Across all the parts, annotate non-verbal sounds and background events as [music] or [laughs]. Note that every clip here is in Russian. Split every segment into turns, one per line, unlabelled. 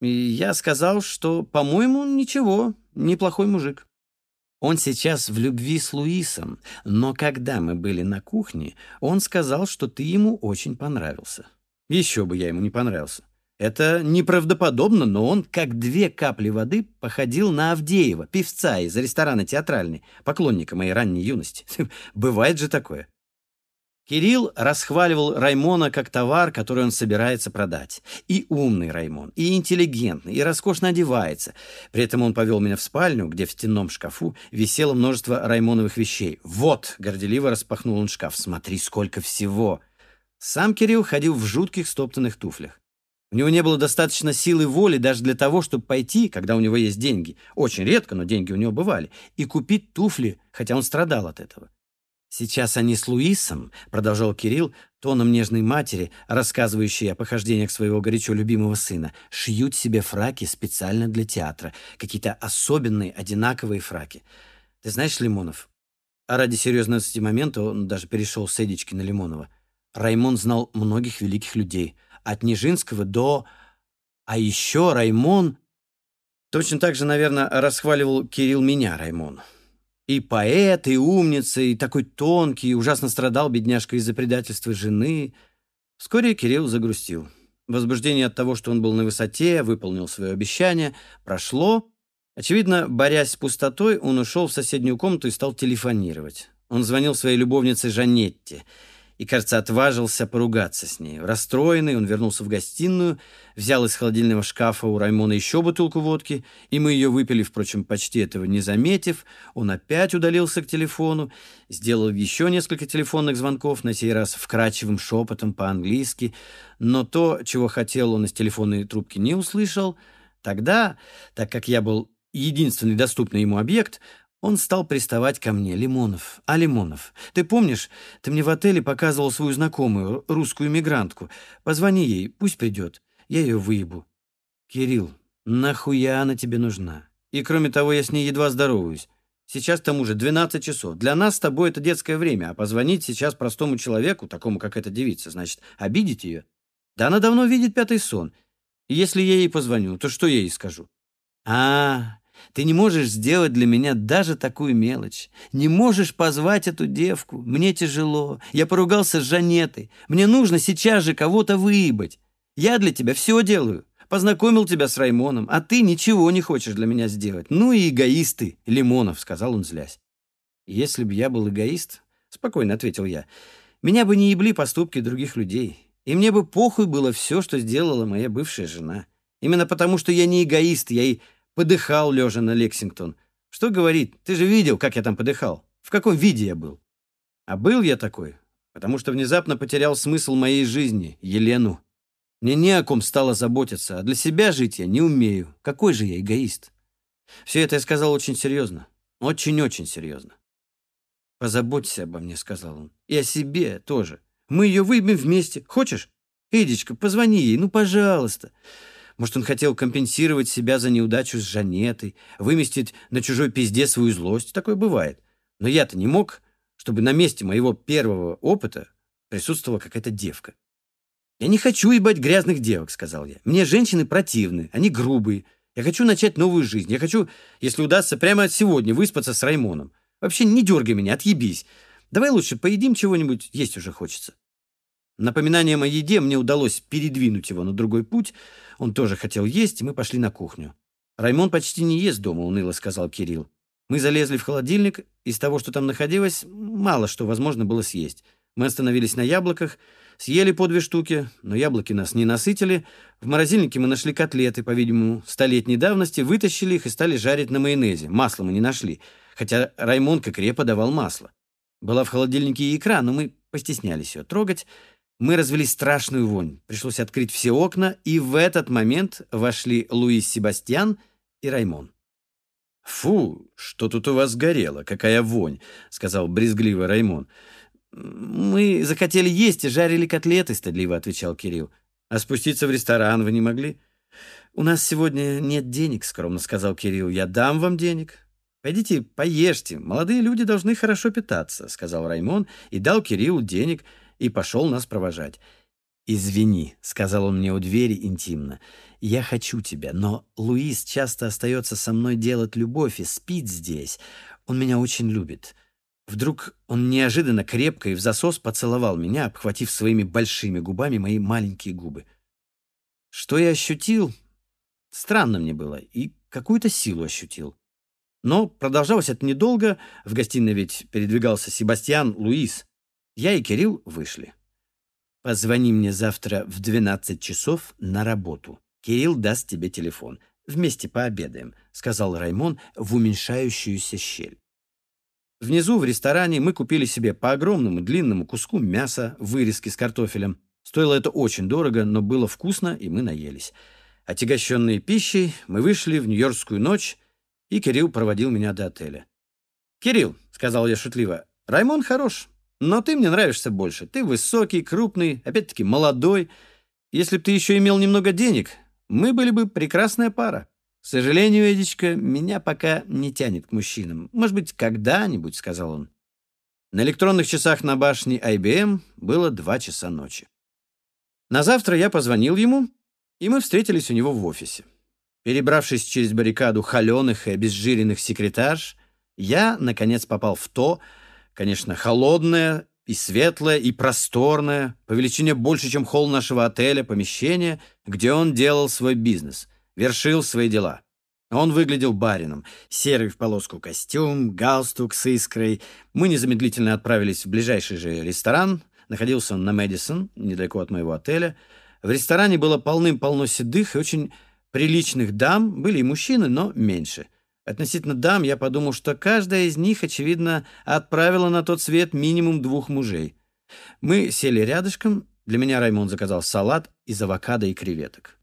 И я сказал, что, по-моему, ничего, неплохой мужик. Он сейчас в любви с Луисом, но когда мы были на кухне, он сказал, что ты ему очень понравился. Еще бы я ему не понравился. Это неправдоподобно, но он, как две капли воды, походил на Авдеева, певца из ресторана «Театральный», поклонника моей ранней юности. [laughs] Бывает же такое. Кирилл расхваливал Раймона как товар, который он собирается продать. И умный Раймон, и интеллигентный, и роскошно одевается. При этом он повел меня в спальню, где в стенном шкафу висело множество Раймоновых вещей. «Вот!» — горделиво распахнул он шкаф. «Смотри, сколько всего!» Сам Кирилл ходил в жутких стоптанных туфлях. У него не было достаточно силы воли даже для того, чтобы пойти, когда у него есть деньги. Очень редко, но деньги у него бывали. И купить туфли, хотя он страдал от этого. «Сейчас они с Луисом», — продолжал Кирилл, тоном нежной матери, рассказывающей о похождениях своего горячо любимого сына, «шьют себе фраки специально для театра, какие-то особенные, одинаковые фраки. Ты знаешь, Лимонов?» А ради серьезности момента он даже перешел с Эдички на Лимонова. Раймон знал многих великих людей, от Нижинского до... А еще Раймон... Точно так же, наверное, расхваливал Кирилл меня, Раймон. И поэт, и умница, и такой тонкий, ужасно страдал бедняжка из-за предательства жены. Вскоре Кирилл загрустил. Возбуждение от того, что он был на высоте, выполнил свое обещание, прошло. Очевидно, борясь с пустотой, он ушел в соседнюю комнату и стал телефонировать. Он звонил своей любовнице Жанетте — и, кажется, отважился поругаться с ней. Расстроенный, он вернулся в гостиную, взял из холодильного шкафа у Раймона еще бутылку водки, и мы ее выпили, впрочем, почти этого не заметив. Он опять удалился к телефону, сделал еще несколько телефонных звонков, на сей раз вкрадчивым шепотом по-английски, но то, чего хотел, он из телефонной трубки не услышал. Тогда, так как я был единственный доступный ему объект, он стал приставать ко мне. «Лимонов, а Лимонов, ты помнишь, ты мне в отеле показывал свою знакомую, русскую мигрантку. Позвони ей, пусть придет. Я ее выебу». «Кирилл, нахуя она тебе нужна? И кроме того, я с ней едва здороваюсь. Сейчас к тому же 12 часов. Для нас с тобой это детское время, а позвонить сейчас простому человеку, такому как эта девица, значит, обидеть ее? Да она давно видит пятый сон. И если я ей позвоню, то что я ей скажу? А, ты не можешь сделать для меня даже такую мелочь. Не можешь позвать эту девку. Мне тяжело. Я поругался с Жанетой. Мне нужно сейчас же кого-то выебать. Я для тебя все делаю. Познакомил тебя с Раймоном, а ты ничего не хочешь для меня сделать. Ну и эгоисты, Лимонов, сказал он, злясь. Если бы я был эгоист, спокойно ответил я, меня бы не ебли поступки других людей. И мне бы похуй было все, что сделала моя бывшая жена. Именно потому, что я не эгоист, я и Подыхал, лежа на Лексингтон. Что говорит? Ты же видел, как я там подыхал. В каком виде я был. А был я такой, потому что внезапно потерял смысл моей жизни, Елену. Мне не о ком стало заботиться, а для себя жить я не умею. Какой же я эгоист? Все это я сказал очень серьезно. Очень-очень серьезно. «Позаботься обо мне», — сказал он. «И о себе тоже. Мы ее выбьем вместе. Хочешь? Эдичка, позвони ей, ну, пожалуйста. Может, он хотел компенсировать себя за неудачу с Жанетой, выместить на чужой пизде свою злость. Такое бывает. Но я-то не мог, чтобы на месте моего первого опыта присутствовала какая-то девка. «Я не хочу ебать грязных девок», — сказал я. «Мне женщины противны, они грубые. Я хочу начать новую жизнь. Я хочу, если удастся, прямо сегодня выспаться с Раймоном. Вообще не дергай меня, отъебись. Давай лучше поедим чего-нибудь, есть уже хочется». Напоминанием о еде мне удалось передвинуть его на другой путь. Он тоже хотел есть, и мы пошли на кухню. «Раймон почти не ест дома», — уныло сказал Кирилл. Мы залезли в холодильник. Из того, что там находилось, мало что возможно было съесть. Мы остановились на яблоках, съели по две штуки, но яблоки нас не насытили. В морозильнике мы нашли котлеты, по-видимому, столетней давности, вытащили их и стали жарить на майонезе. Масла мы не нашли, хотя Раймон как икре подавал масло. Была в холодильнике и икра, но мы постеснялись ее трогать. Мы развели страшную вонь. Пришлось открыть все окна, и в этот момент вошли Луис Себастьян и Раймон. «Фу, что тут у вас горело? Какая вонь!» — сказал брезгливо Раймон. «Мы захотели есть и жарили котлеты», — стыдливо отвечал Кирилл. «А спуститься в ресторан вы не могли?» «У нас сегодня нет денег», — скромно сказал Кирилл. «Я дам вам денег». «Пойдите, поешьте. Молодые люди должны хорошо питаться», — сказал Раймон и дал Кириллу денег — и пошел нас провожать. «Извини», — сказал он мне у двери интимно, — «я хочу тебя, но Луис часто остается со мной делать любовь и спит здесь. Он меня очень любит». Вдруг он неожиданно крепко и в засос поцеловал меня, обхватив своими большими губами мои маленькие губы. Что я ощутил? Странно мне было, и какую-то силу ощутил. Но продолжалось это недолго, в гостиной ведь передвигался Себастьян Луис. Я и Кирилл вышли. «Позвони мне завтра в 12 часов на работу. Кирилл даст тебе телефон. Вместе пообедаем», — сказал Раймон в уменьшающуюся щель. Внизу в ресторане мы купили себе по огромному длинному куску мяса, вырезки с картофелем. Стоило это очень дорого, но было вкусно, и мы наелись. Отягощенные пищей, мы вышли в Нью-Йоркскую ночь, и Кирилл проводил меня до отеля. «Кирилл», — сказал я шутливо, — «Раймон хорош, но ты мне нравишься больше. Ты высокий, крупный, опять-таки молодой. Если бы ты еще имел немного денег, мы были бы прекрасная пара. К сожалению, Эдичка, меня пока не тянет к мужчинам. Может быть, когда-нибудь, — сказал он. На электронных часах на башне IBM было два часа ночи. На завтра я позвонил ему, и мы встретились у него в офисе. Перебравшись через баррикаду холеных и обезжиренных секретарш, я, наконец, попал в то, Конечно, холодное и светлое, и просторное, по величине больше, чем холл нашего отеля, помещение, где он делал свой бизнес, вершил свои дела. Он выглядел барином. Серый в полоску костюм, галстук с искрой. Мы незамедлительно отправились в ближайший же ресторан. Находился он на Мэдисон, недалеко от моего отеля. В ресторане было полным-полно седых и очень приличных дам. Были и мужчины, но меньше — Относительно дам я подумал, что каждая из них, очевидно, отправила на тот свет минимум двух мужей. Мы сели рядышком. Для меня Раймон заказал салат из авокадо и креветок.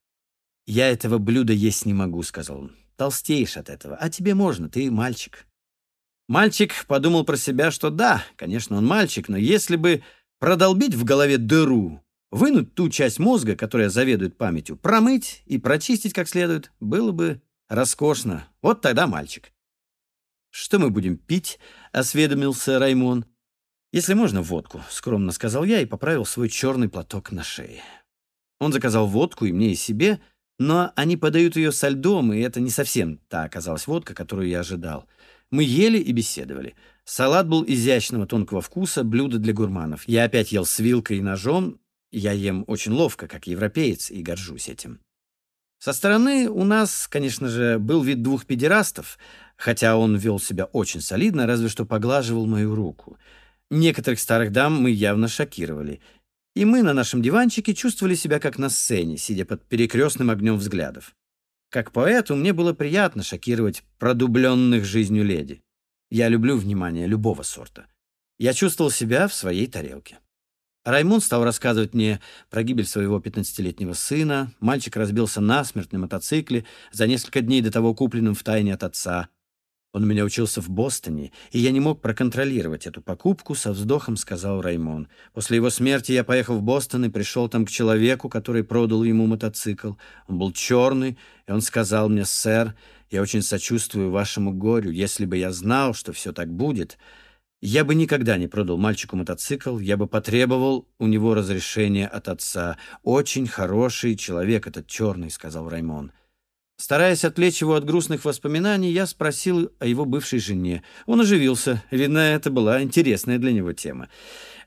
«Я этого блюда есть не могу», — сказал он. «Толстеешь от этого. А тебе можно, ты мальчик». Мальчик подумал про себя, что да, конечно, он мальчик, но если бы продолбить в голове дыру, вынуть ту часть мозга, которая заведует памятью, промыть и прочистить как следует, было бы Роскошно. Вот тогда мальчик. «Что мы будем пить?» — осведомился Раймон. «Если можно, водку», — скромно сказал я и поправил свой черный платок на шее. Он заказал водку и мне, и себе, но они подают ее со льдом, и это не совсем та оказалась водка, которую я ожидал. Мы ели и беседовали. Салат был изящного тонкого вкуса, блюдо для гурманов. Я опять ел с вилкой и ножом. Я ем очень ловко, как европеец, и горжусь этим. Со стороны у нас, конечно же, был вид двух педерастов, хотя он вел себя очень солидно, разве что поглаживал мою руку. Некоторых старых дам мы явно шокировали, и мы на нашем диванчике чувствовали себя как на сцене, сидя под перекрестным огнем взглядов. Как поэту мне было приятно шокировать продубленных жизнью леди. Я люблю внимание любого сорта. Я чувствовал себя в своей тарелке. Раймон стал рассказывать мне про гибель своего 15-летнего сына. Мальчик разбился насмерть на мотоцикле, за несколько дней до того купленным в тайне от отца. Он у меня учился в Бостоне, и я не мог проконтролировать эту покупку, со вздохом сказал Раймон. После его смерти я поехал в Бостон и пришел там к человеку, который продал ему мотоцикл. Он был черный, и он сказал мне, «Сэр, я очень сочувствую вашему горю. Если бы я знал, что все так будет...» Я бы никогда не продал мальчику мотоцикл, я бы потребовал у него разрешения от отца. Очень хороший человек этот черный, сказал Раймон. Стараясь отвлечь его от грустных воспоминаний, я спросил о его бывшей жене. Он оживился. Видно, это была интересная для него тема.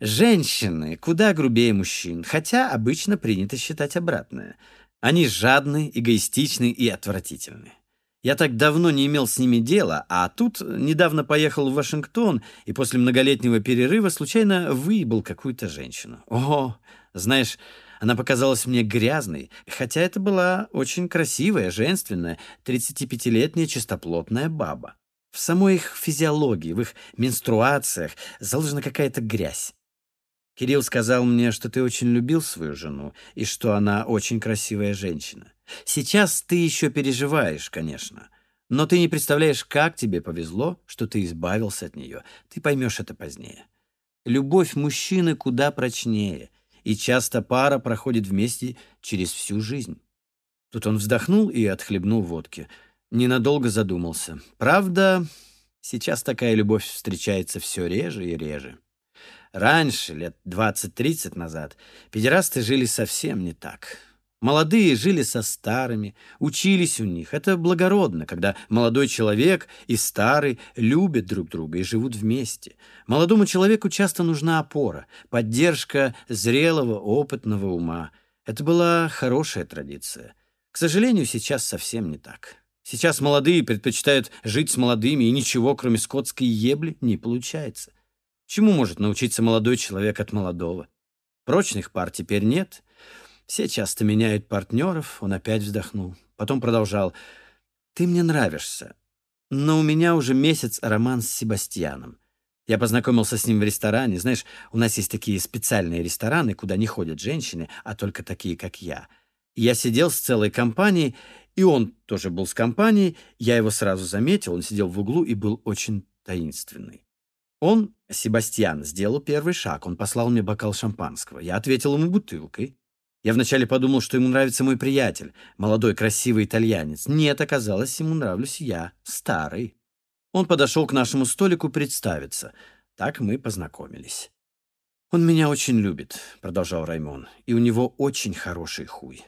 Женщины куда грубее мужчин, хотя обычно принято считать обратное. Они жадны, эгоистичны и отвратительны. Я так давно не имел с ними дела, а тут недавно поехал в Вашингтон и после многолетнего перерыва случайно выебал какую-то женщину. О, знаешь, она показалась мне грязной, хотя это была очень красивая, женственная, 35-летняя чистоплотная баба. В самой их физиологии, в их менструациях заложена какая-то грязь. Кирилл сказал мне, что ты очень любил свою жену и что она очень красивая женщина. Сейчас ты еще переживаешь, конечно, но ты не представляешь, как тебе повезло, что ты избавился от нее. Ты поймешь это позднее. Любовь мужчины куда прочнее, и часто пара проходит вместе через всю жизнь. Тут он вздохнул и отхлебнул водки. Ненадолго задумался. Правда, сейчас такая любовь встречается все реже и реже. Раньше, лет 20-30 назад, педерасты жили совсем не так. Молодые жили со старыми, учились у них. Это благородно, когда молодой человек и старый любят друг друга и живут вместе. Молодому человеку часто нужна опора, поддержка зрелого, опытного ума. Это была хорошая традиция. К сожалению, сейчас совсем не так. Сейчас молодые предпочитают жить с молодыми, и ничего, кроме скотской ебли, не получается. Чему может научиться молодой человек от молодого? Прочных пар теперь нет — все часто меняют партнеров, он опять вздохнул. Потом продолжал. «Ты мне нравишься, но у меня уже месяц роман с Себастьяном. Я познакомился с ним в ресторане. Знаешь, у нас есть такие специальные рестораны, куда не ходят женщины, а только такие, как я. Я сидел с целой компанией, и он тоже был с компанией. Я его сразу заметил, он сидел в углу и был очень таинственный. Он, Себастьян, сделал первый шаг. Он послал мне бокал шампанского. Я ответил ему бутылкой. Я вначале подумал, что ему нравится мой приятель, молодой красивый итальянец. Нет, оказалось, ему нравлюсь я, старый. Он подошел к нашему столику представиться. Так мы познакомились. «Он меня очень любит», — продолжал Раймон, «и у него очень хороший хуй».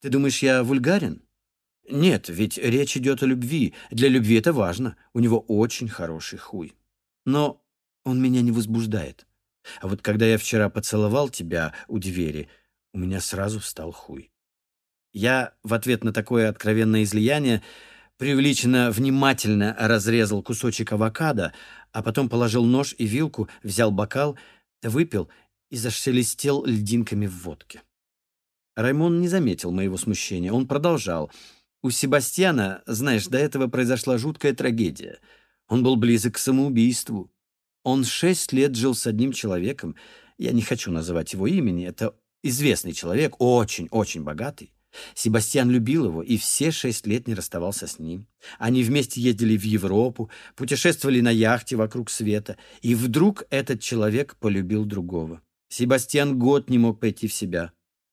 «Ты думаешь, я вульгарен?» «Нет, ведь речь идет о любви. Для любви это важно. У него очень хороший хуй. Но он меня не возбуждает. А вот когда я вчера поцеловал тебя у двери, — у меня сразу встал хуй. Я в ответ на такое откровенное излияние привлеченно внимательно разрезал кусочек авокадо, а потом положил нож и вилку, взял бокал, выпил и зашелестел льдинками в водке. Раймон не заметил моего смущения. Он продолжал. «У Себастьяна, знаешь, до этого произошла жуткая трагедия. Он был близок к самоубийству. Он шесть лет жил с одним человеком. Я не хочу называть его имени. Это Известный человек, очень-очень богатый. Себастьян любил его и все шесть лет не расставался с ним. Они вместе ездили в Европу, путешествовали на яхте вокруг света, и вдруг этот человек полюбил другого. Себастьян год не мог пойти в себя.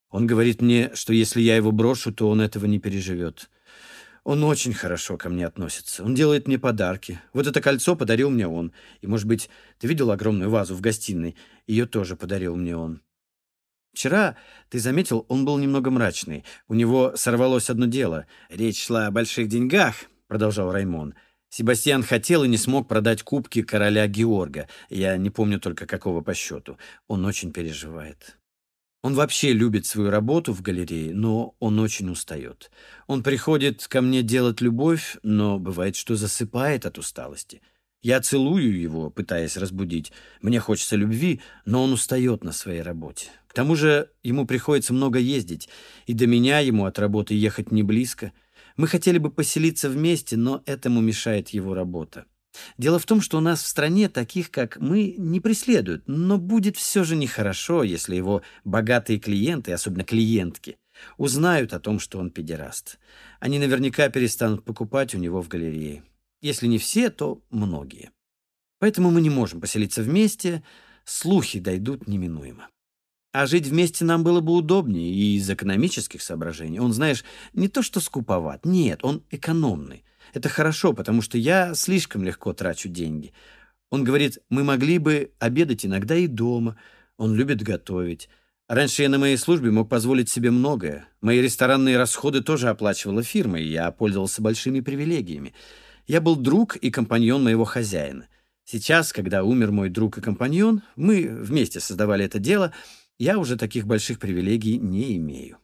Он говорит мне, что если я его брошу, то он этого не переживет. Он очень хорошо ко мне относится. Он делает мне подарки. Вот это кольцо подарил мне он. И, может быть, ты видел огромную вазу в гостиной? Ее тоже подарил мне он. Вчера, ты заметил, он был немного мрачный. У него сорвалось одно дело. Речь шла о больших деньгах, продолжал Раймон. Себастьян хотел и не смог продать кубки короля Георга. Я не помню только какого по счету. Он очень переживает. Он вообще любит свою работу в галерее, но он очень устает. Он приходит ко мне делать любовь, но бывает, что засыпает от усталости. Я целую его, пытаясь разбудить. Мне хочется любви, но он устает на своей работе. К тому же ему приходится много ездить, и до меня ему от работы ехать не близко. Мы хотели бы поселиться вместе, но этому мешает его работа. Дело в том, что у нас в стране таких, как мы, не преследуют, но будет все же нехорошо, если его богатые клиенты, особенно клиентки, узнают о том, что он педераст. Они наверняка перестанут покупать у него в галерее. Если не все, то многие. Поэтому мы не можем поселиться вместе, слухи дойдут неминуемо. А жить вместе нам было бы удобнее и из экономических соображений. Он, знаешь, не то что скуповат, нет, он экономный. Это хорошо, потому что я слишком легко трачу деньги. Он говорит, мы могли бы обедать иногда и дома. Он любит готовить. Раньше я на моей службе мог позволить себе многое. Мои ресторанные расходы тоже оплачивала фирма, и я пользовался большими привилегиями. Я был друг и компаньон моего хозяина. Сейчас, когда умер мой друг и компаньон, мы вместе создавали это дело — я уже таких больших привилегий не имею.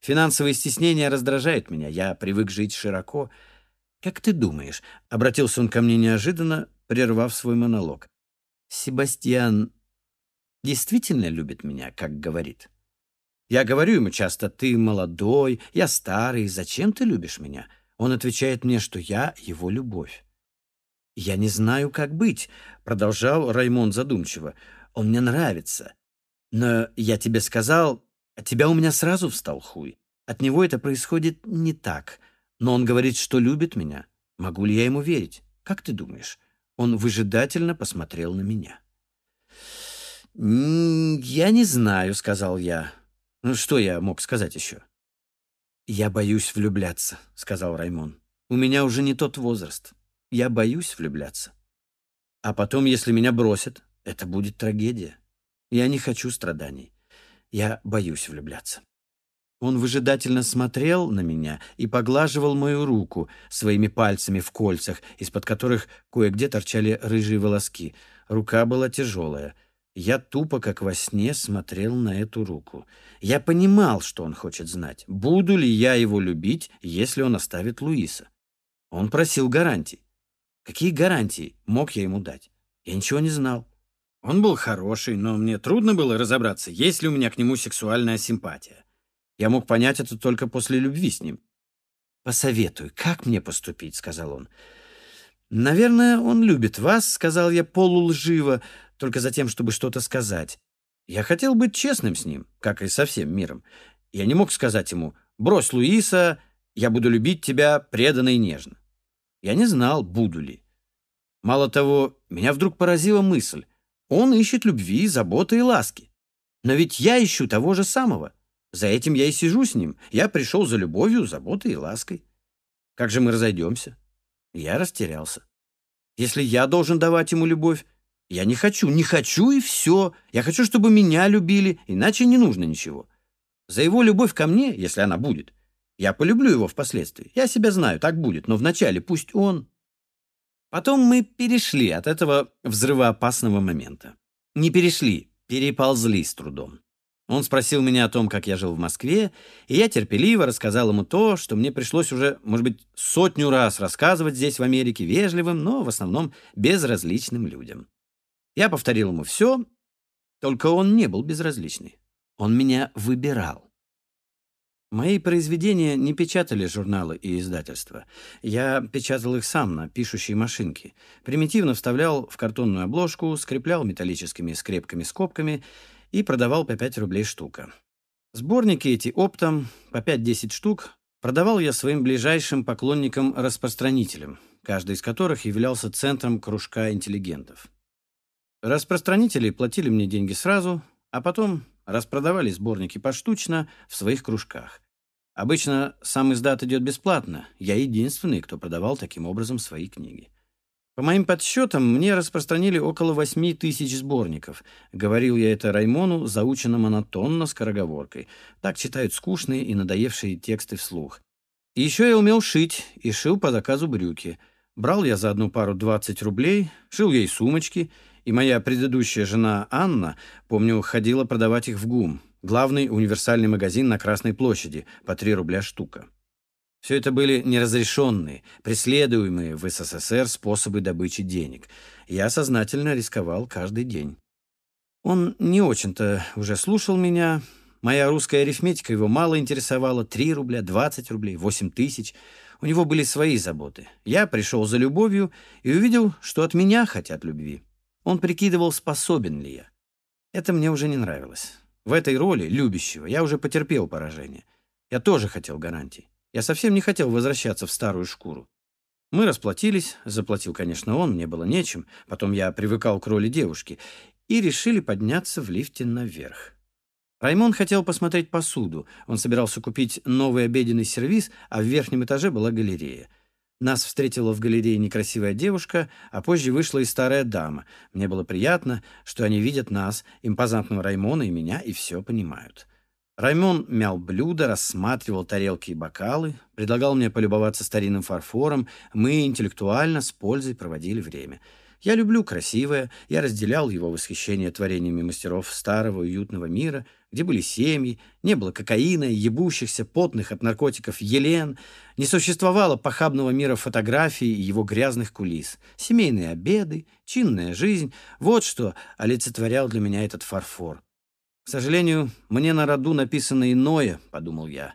Финансовые стеснения раздражают меня, я привык жить широко. Как ты думаешь, обратился он ко мне неожиданно, прервав свой монолог. Себастьян действительно любит меня, как говорит. Я говорю ему часто, ты молодой, я старый, зачем ты любишь меня? Он отвечает мне, что я его любовь. «Я не знаю, как быть», — продолжал Раймон задумчиво. «Он мне нравится. Но я тебе сказал, от тебя у меня сразу встал хуй. От него это происходит не так. Но он говорит, что любит меня. Могу ли я ему верить? Как ты думаешь? Он выжидательно посмотрел на меня. «Я не знаю», — сказал я. «Ну, что я мог сказать еще?» «Я боюсь влюбляться», — сказал Раймон. «У меня уже не тот возраст. Я боюсь влюбляться. А потом, если меня бросят, Это будет трагедия. Я не хочу страданий. Я боюсь влюбляться. Он выжидательно смотрел на меня и поглаживал мою руку своими пальцами в кольцах, из-под которых кое-где торчали рыжие волоски. Рука была тяжелая. Я тупо, как во сне, смотрел на эту руку. Я понимал, что он хочет знать, буду ли я его любить, если он оставит Луиса. Он просил гарантий. Какие гарантии мог я ему дать? Я ничего не знал. Он был хороший, но мне трудно было разобраться, есть ли у меня к нему сексуальная симпатия. Я мог понять это только после любви с ним. «Посоветуй, как мне поступить?» — сказал он. «Наверное, он любит вас», — сказал я полулживо, только за тем, чтобы что-то сказать. Я хотел быть честным с ним, как и со всем миром. Я не мог сказать ему «брось Луиса, я буду любить тебя преданно и нежно». Я не знал, буду ли. Мало того, меня вдруг поразила мысль. Он ищет любви, заботы и ласки. Но ведь я ищу того же самого. За этим я и сижу с ним. Я пришел за любовью, заботой и лаской. Как же мы разойдемся? Я растерялся. Если я должен давать ему любовь, я не хочу, не хочу и все. Я хочу, чтобы меня любили, иначе не нужно ничего. За его любовь ко мне, если она будет, я полюблю его впоследствии. Я себя знаю, так будет, но вначале пусть он... Потом мы перешли от этого взрывоопасного момента. Не перешли, переползли с трудом. Он спросил меня о том, как я жил в Москве, и я терпеливо рассказал ему то, что мне пришлось уже, может быть, сотню раз рассказывать здесь, в Америке, вежливым, но в основном безразличным людям. Я повторил ему все, только он не был безразличный. Он меня выбирал. Мои произведения не печатали журналы и издательства. Я печатал их сам на пишущей машинке. Примитивно вставлял в картонную обложку, скреплял металлическими скрепками-скобками и продавал по 5 рублей штука. Сборники эти оптом, по 5-10 штук, продавал я своим ближайшим поклонникам-распространителям, каждый из которых являлся центром кружка интеллигентов. Распространители платили мне деньги сразу, а потом распродавали сборники поштучно в своих кружках. Обычно сам издат идет бесплатно. Я единственный, кто продавал таким образом свои книги. По моим подсчетам, мне распространили около восьми тысяч сборников. Говорил я это Раймону, заучено монотонно, скороговоркой. Так читают скучные и надоевшие тексты вслух. И еще я умел шить, и шил по заказу брюки. Брал я за одну пару 20 рублей, шил ей сумочки, и моя предыдущая жена Анна, помню, ходила продавать их в ГУМ, главный универсальный магазин на Красной площади, по 3 рубля штука. Все это были неразрешенные, преследуемые в СССР способы добычи денег. Я сознательно рисковал каждый день. Он не очень-то уже слушал меня. Моя русская арифметика его мало интересовала. Три рубля, двадцать рублей, восемь тысяч. У него были свои заботы. Я пришел за любовью и увидел, что от меня хотят любви. Он прикидывал, способен ли я. Это мне уже не нравилось. В этой роли, любящего, я уже потерпел поражение. Я тоже хотел гарантий. Я совсем не хотел возвращаться в старую шкуру. Мы расплатились, заплатил, конечно, он, мне было нечем, потом я привыкал к роли девушки, и решили подняться в лифте наверх. Раймон хотел посмотреть посуду. Он собирался купить новый обеденный сервиз, а в верхнем этаже была галерея. Нас встретила в галерее некрасивая девушка, а позже вышла и старая дама. Мне было приятно, что они видят нас, импозантного Раймона и меня, и все понимают. Раймон мял блюда, рассматривал тарелки и бокалы, предлагал мне полюбоваться старинным фарфором. Мы интеллектуально с пользой проводили время. Я люблю красивое, я разделял его восхищение творениями мастеров старого уютного мира, где были семьи, не было кокаина, ебущихся, потных от наркотиков елен, не существовало похабного мира фотографий и его грязных кулис. Семейные обеды, чинная жизнь — вот что олицетворял для меня этот фарфор. К сожалению, мне на роду написано иное, подумал я.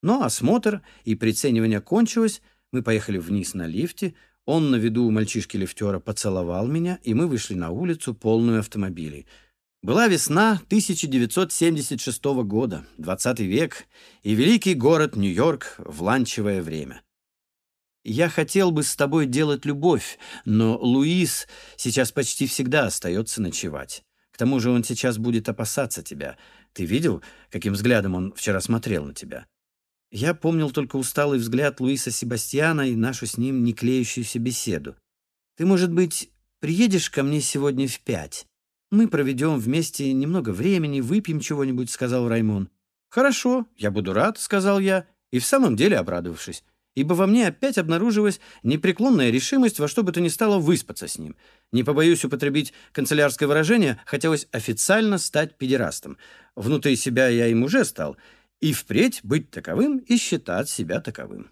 Но осмотр и приценивание кончилось, мы поехали вниз на лифте, он на виду у мальчишки-лифтера поцеловал меня, и мы вышли на улицу, полную автомобилей. Была весна 1976 года, 20 век, и великий город Нью-Йорк в ланчевое время. Я хотел бы с тобой делать любовь, но Луис сейчас почти всегда остается ночевать. К тому же он сейчас будет опасаться тебя. Ты видел, каким взглядом он вчера смотрел на тебя? Я помнил только усталый взгляд Луиса Себастьяна и нашу с ним не клеющуюся беседу. Ты, может быть, приедешь ко мне сегодня в пять? Мы проведем вместе немного времени, выпьем чего-нибудь», — сказал Раймон. «Хорошо, я буду рад», — сказал я, и в самом деле обрадовавшись, ибо во мне опять обнаружилась непреклонная решимость во что бы то ни стало выспаться с ним. Не побоюсь употребить канцелярское выражение, хотелось официально стать педерастом. Внутри себя я им уже стал, и впредь быть таковым и считать себя таковым.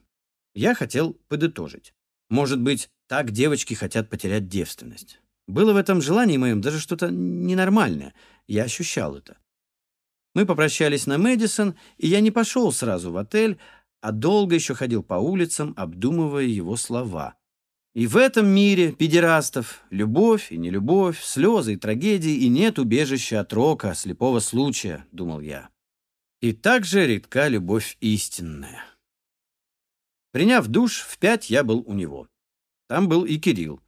Я хотел подытожить. Может быть, так девочки хотят потерять девственность. Было в этом желании моем даже что-то ненормальное. Я ощущал это. Мы попрощались на Мэдисон, и я не пошел сразу в отель, а долго еще ходил по улицам, обдумывая его слова. И в этом мире педерастов любовь и нелюбовь, слезы и трагедии, и нет убежища от рока, слепого случая, думал я. И также редка любовь истинная. Приняв душ, в пять я был у него. Там был и Кирилл.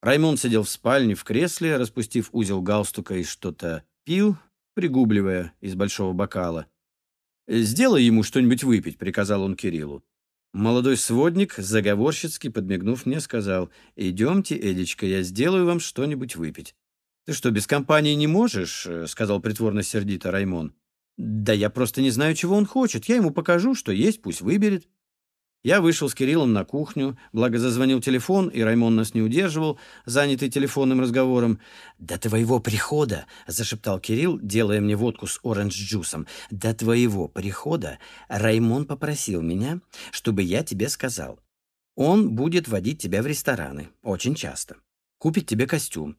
Раймон сидел в спальне в кресле, распустив узел галстука и что-то пил, пригубливая из большого бокала. «Сделай ему что-нибудь выпить», — приказал он Кириллу. Молодой сводник, заговорщицки подмигнув мне, сказал, «Идемте, Эдичка, я сделаю вам что-нибудь выпить». «Ты что, без компании не можешь?» — сказал притворно сердито Раймон. «Да я просто не знаю, чего он хочет. Я ему покажу, что есть, пусть выберет». Я вышел с Кириллом на кухню, благо зазвонил телефон, и Раймон нас не удерживал, занятый телефонным разговором. «До твоего прихода», — зашептал Кирилл, делая мне водку с оранж-джусом, «до твоего прихода Раймон попросил меня, чтобы я тебе сказал. Он будет водить тебя в рестораны, очень часто. Купит тебе костюм.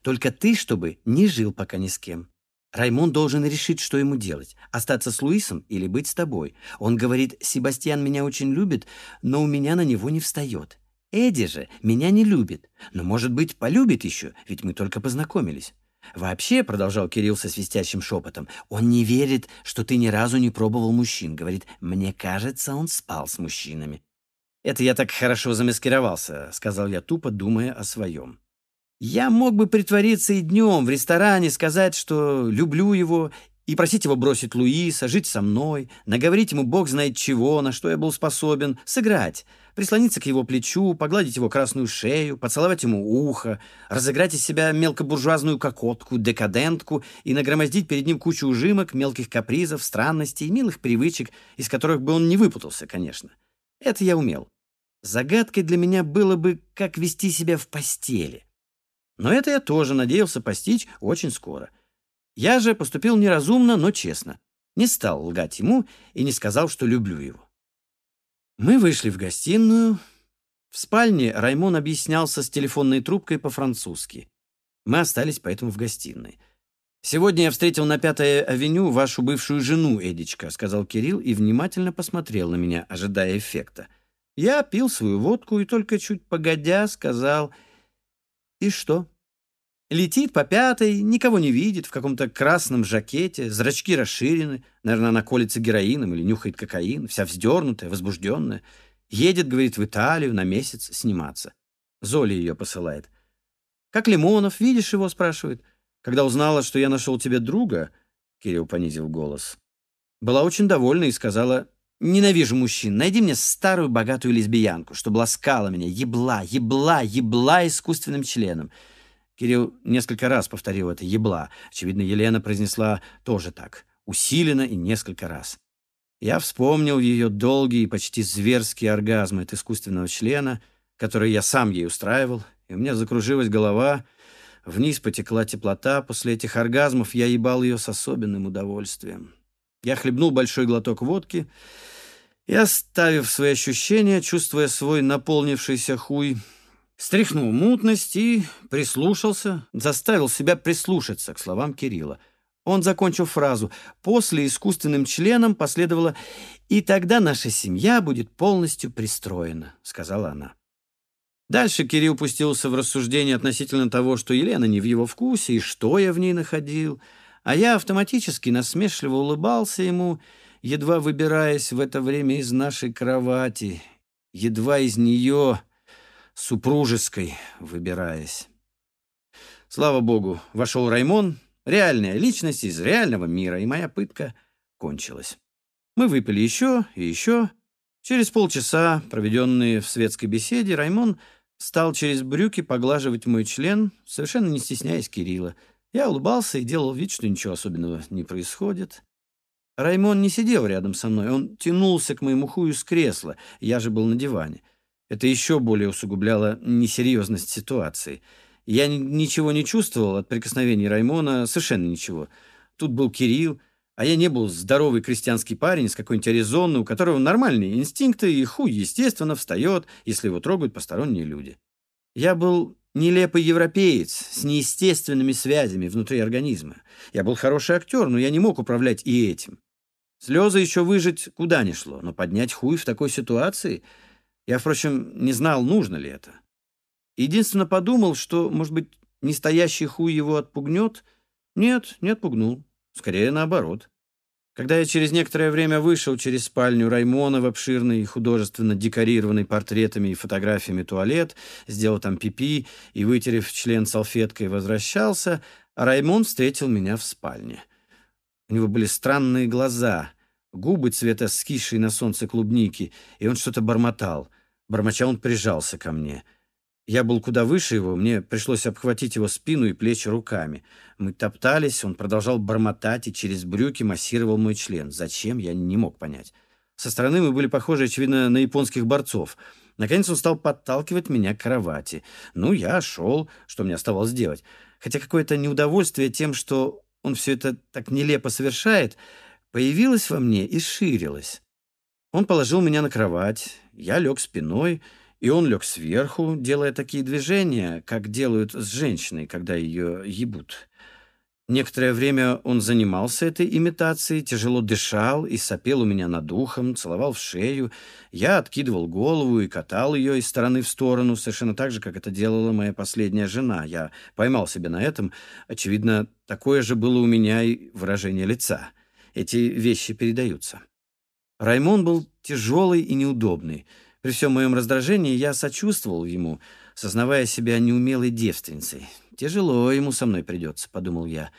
Только ты, чтобы не жил пока ни с кем. Раймон должен решить, что ему делать. Остаться с Луисом или быть с тобой. Он говорит, Себастьян меня очень любит, но у меня на него не встает. Эдди же меня не любит, но, может быть, полюбит еще, ведь мы только познакомились. Вообще, продолжал Кирилл со свистящим шепотом, он не верит, что ты ни разу не пробовал мужчин. Говорит, мне кажется, он спал с мужчинами. Это я так хорошо замаскировался, сказал я тупо, думая о своем. Я мог бы притвориться и днем в ресторане, сказать, что люблю его, и просить его бросить Луиса, жить со мной, наговорить ему бог знает чего, на что я был способен, сыграть, прислониться к его плечу, погладить его красную шею, поцеловать ему ухо, разыграть из себя мелкобуржуазную кокотку, декадентку и нагромоздить перед ним кучу ужимок, мелких капризов, странностей милых привычек, из которых бы он не выпутался, конечно. Это я умел. Загадкой для меня было бы, как вести себя в постели. Но это я тоже надеялся постичь очень скоро. Я же поступил неразумно, но честно. Не стал лгать ему и не сказал, что люблю его. Мы вышли в гостиную. В спальне Раймон объяснялся с телефонной трубкой по-французски. Мы остались поэтому в гостиной. «Сегодня я встретил на Пятой авеню вашу бывшую жену, Эдичка», сказал Кирилл и внимательно посмотрел на меня, ожидая эффекта. Я пил свою водку и только чуть погодя сказал и что? Летит по пятой, никого не видит, в каком-то красном жакете, зрачки расширены, наверное, она колется героином или нюхает кокаин, вся вздернутая, возбужденная. Едет, говорит, в Италию на месяц сниматься. Золи ее посылает. «Как Лимонов, видишь его?» — спрашивает. «Когда узнала, что я нашел тебе друга...» — Кирилл понизил голос. Была очень довольна и сказала, Ненавижу мужчин. Найди мне старую богатую лесбиянку, чтобы ласкала меня, ебла, ебла, ебла искусственным членом. Кирилл несколько раз повторил это «ебла». Очевидно, Елена произнесла тоже так, усиленно и несколько раз. Я вспомнил ее долгие и почти зверские оргазмы от искусственного члена, которые я сам ей устраивал, и у меня закружилась голова, вниз потекла теплота. После этих оргазмов я ебал ее с особенным удовольствием. Я хлебнул большой глоток водки и, оставив свои ощущения, чувствуя свой наполнившийся хуй, стряхнул мутность и прислушался, заставил себя прислушаться к словам Кирилла. Он закончил фразу «После искусственным членом последовало «И тогда наша семья будет полностью пристроена», — сказала она. Дальше Кирилл пустился в рассуждение относительно того, что Елена не в его вкусе и что я в ней находил, а я автоматически насмешливо улыбался ему едва выбираясь в это время из нашей кровати, едва из нее, супружеской, выбираясь. Слава богу, вошел Раймон, реальная личность из реального мира, и моя пытка кончилась. Мы выпили еще и еще. Через полчаса, проведенные в светской беседе, Раймон стал через брюки поглаживать мой член, совершенно не стесняясь Кирилла. Я улыбался и делал вид, что ничего особенного не происходит. Раймон не сидел рядом со мной, он тянулся к моему хую с кресла, я же был на диване. Это еще более усугубляло несерьезность ситуации. Я ничего не чувствовал от прикосновений Раймона, совершенно ничего. Тут был Кирилл, а я не был здоровый крестьянский парень с какой-нибудь Аризоны, у которого нормальные инстинкты, и хуй, естественно, встает, если его трогают посторонние люди. Я был нелепый европеец с неестественными связями внутри организма. Я был хороший актер, но я не мог управлять и этим. Слезы еще выжить куда ни шло, но поднять хуй в такой ситуации... Я, впрочем, не знал, нужно ли это. Единственно подумал, что, может быть, нестоящий хуй его отпугнет. Нет, не отпугнул. Скорее наоборот. Когда я через некоторое время вышел через спальню Раймона в обширный, художественно декорированный портретами и фотографиями туалет, сделал там пипи и, вытерев член салфеткой, возвращался, Раймон встретил меня в спальне. У него были странные глаза, губы цвета скисшей на солнце клубники, и он что-то бормотал. Бормоча он прижался ко мне — я был куда выше его, мне пришлось обхватить его спину и плечи руками. Мы топтались, он продолжал бормотать и через брюки массировал мой член. Зачем, я не мог понять. Со стороны мы были похожи, очевидно, на японских борцов. Наконец он стал подталкивать меня к кровати. Ну, я шел, что мне оставалось делать. Хотя какое-то неудовольствие тем, что он все это так нелепо совершает, появилось во мне и ширилось. Он положил меня на кровать, я лег спиной — и он лег сверху, делая такие движения, как делают с женщиной, когда ее ебут. Некоторое время он занимался этой имитацией, тяжело дышал и сопел у меня над ухом, целовал в шею. Я откидывал голову и катал ее из стороны в сторону, совершенно так же, как это делала моя последняя жена. Я поймал себя на этом. Очевидно, такое же было у меня и выражение лица. Эти вещи передаются. Раймон был тяжелый и неудобный. При всем моем раздражении я сочувствовал ему, сознавая себя неумелой девственницей. «Тяжело ему со мной придется», — подумал я.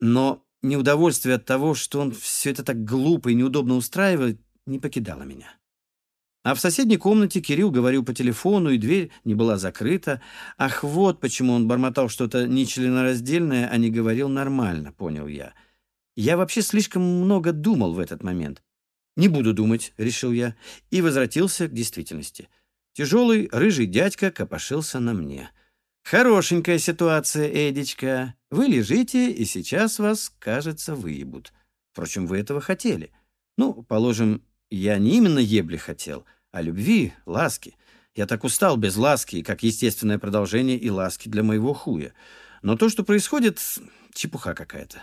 Но неудовольствие от того, что он все это так глупо и неудобно устраивает, не покидало меня. А в соседней комнате Кирилл говорил по телефону, и дверь не была закрыта. Ах, вот почему он бормотал что-то нечленораздельное, а не говорил нормально, понял я. Я вообще слишком много думал в этот момент. «Не буду думать», — решил я, и возвратился к действительности. Тяжелый рыжий дядька копошился на мне. «Хорошенькая ситуация, Эдичка. Вы лежите, и сейчас вас, кажется, выебут. Впрочем, вы этого хотели. Ну, положим, я не именно ебли хотел, а любви, ласки. Я так устал без ласки, как естественное продолжение и ласки для моего хуя. Но то, что происходит, чепуха какая-то.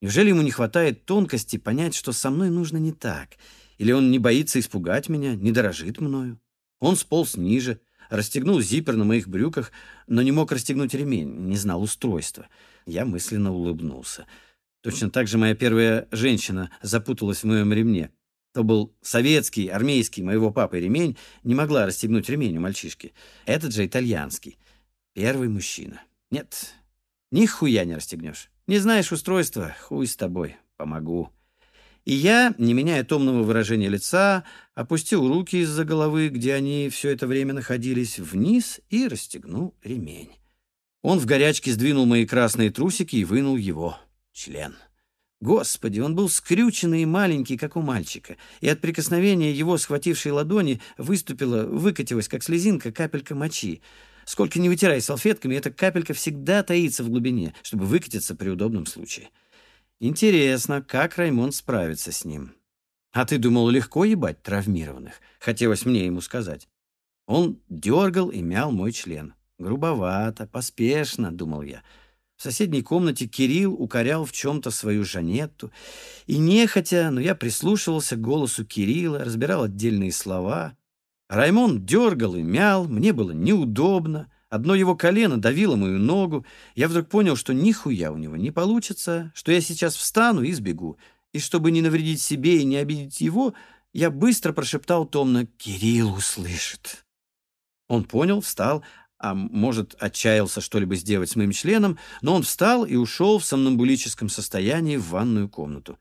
Неужели ему не хватает тонкости понять, что со мной нужно не так? Или он не боится испугать меня, не дорожит мною? Он сполз ниже, расстегнул зиппер на моих брюках, но не мог расстегнуть ремень, не знал устройства. Я мысленно улыбнулся. Точно так же моя первая женщина запуталась в моем ремне. То был советский, армейский, моего папы ремень, не могла расстегнуть ремень у мальчишки. Этот же итальянский. Первый мужчина. Нет, нихуя не расстегнешь. Не знаешь устройства? Хуй с тобой. Помогу. И я, не меняя томного выражения лица, опустил руки из-за головы, где они все это время находились, вниз и расстегнул ремень. Он в горячке сдвинул мои красные трусики и вынул его член. Господи, он был скрюченный и маленький, как у мальчика, и от прикосновения его схватившей ладони выступила, выкатилась, как слезинка, капелька мочи. Сколько не вытирай салфетками, эта капелька всегда таится в глубине, чтобы выкатиться при удобном случае. Интересно, как Раймонд справится с ним. А ты думал, легко ебать травмированных? Хотелось мне ему сказать. Он дергал и мял мой член. Грубовато, поспешно, думал я. В соседней комнате Кирилл укорял в чем-то свою Жанетту. И нехотя, но я прислушивался к голосу Кирилла, разбирал отдельные слова. Раймон дергал и мял, мне было неудобно. Одно его колено давило мою ногу. Я вдруг понял, что нихуя у него не получится, что я сейчас встану и сбегу. И чтобы не навредить себе и не обидеть его, я быстро прошептал томно «Кирилл услышит». Он понял, встал, а может, отчаялся что-либо сделать с моим членом, но он встал и ушел в сомнамбулическом состоянии в ванную комнату.